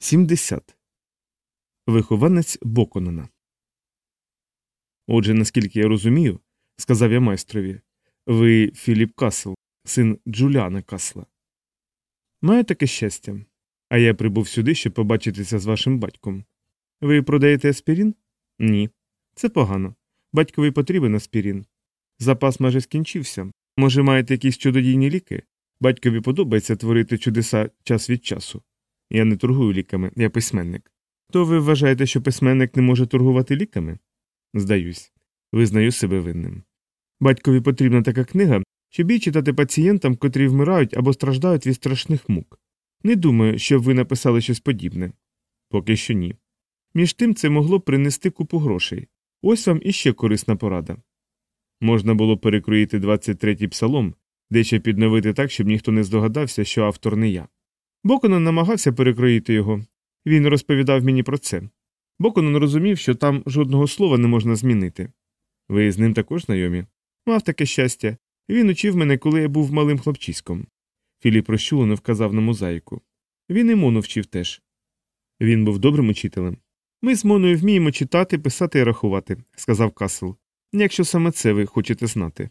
70. Вихованець Боконона. Отже, наскільки я розумію, сказав я майстрові, ви Філіп Касл, син Джуліана Касла. Маю таке щастя. А я прибув сюди, щоб побачитися з вашим батьком. Ви продаєте аспірін? Ні. Це погано. Батькові потрібен аспірін. Запас майже скінчився. Може, маєте якісь чудодійні ліки? Батькові подобається творити чудеса час від часу. Я не торгую ліками, я письменник. То ви вважаєте, що письменник не може торгувати ліками? Здаюсь, визнаю себе винним. Батькові потрібна така книга, щоб її читати пацієнтам, котрі вмирають або страждають від страшних мук. Не думаю, щоб ви написали щось подібне. Поки що ні. Між тим це могло принести купу грошей. Ось вам іще корисна порада. Можна було перекроїти 23-й псалом, дещо підновити так, щоб ніхто не здогадався, що автор не я. Боконон намагався перекроїти його. Він розповідав мені про це. Боконон розумів, що там жодного слова не можна змінити. Ви з ним також знайомі? Мав таке щастя. Він учив мене, коли я був малим хлопчиськом. Філіп розчулено вказав на мозаїку. Він і Мону вчив теж. Він був добрим учителем. Ми з Моною вміємо читати, писати і рахувати, сказав Касл. Якщо саме це ви хочете знати.